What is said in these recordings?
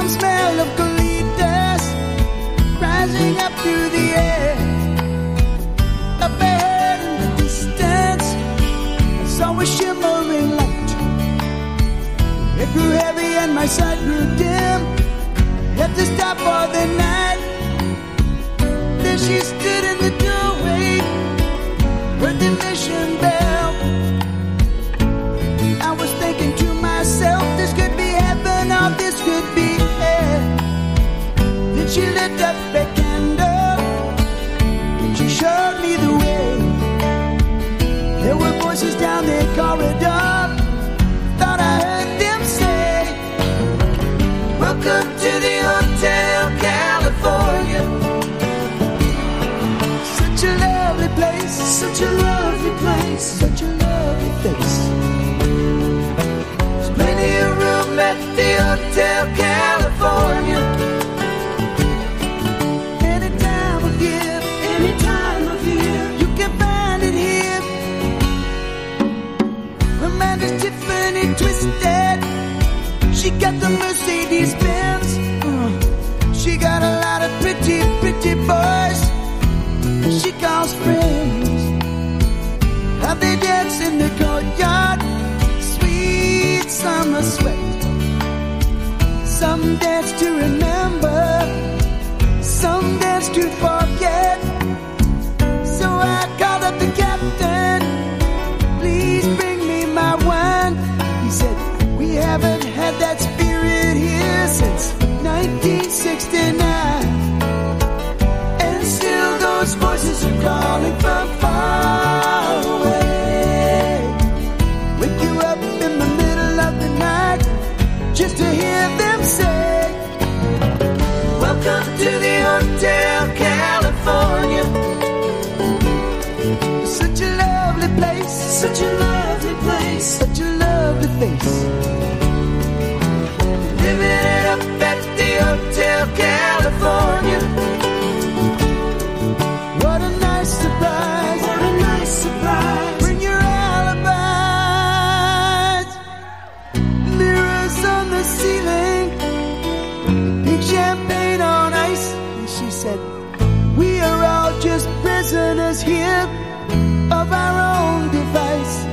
warm smell of colitas rising up through the air. Up ahead in the distance, saw a shimmering light. It grew heavy and my sight grew dim. Had to stop for the night. Then she stood in the doorway, Heard the mission bell. The Hotel California. Any time of year, any time of year, you can find it here. Tiffany twisted. She got the Mercedes Some dance to remember. To the Hotel California. Such a lovely place, such a lovely place, such a lovely face. Living it up at the Hotel California. Of our own device.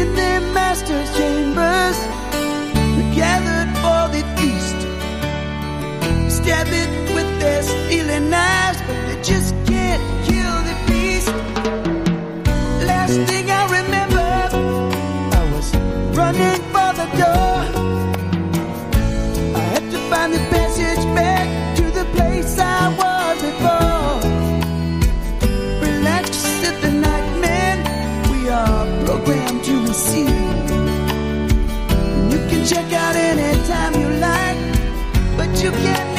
In their master's chambers, we gathered for the feast. Stab it with their stealing knives, but they just can't kill the beast. Last thing I remember, I was running for the door. Receive. You can check out anytime you like, but you can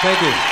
Thank you.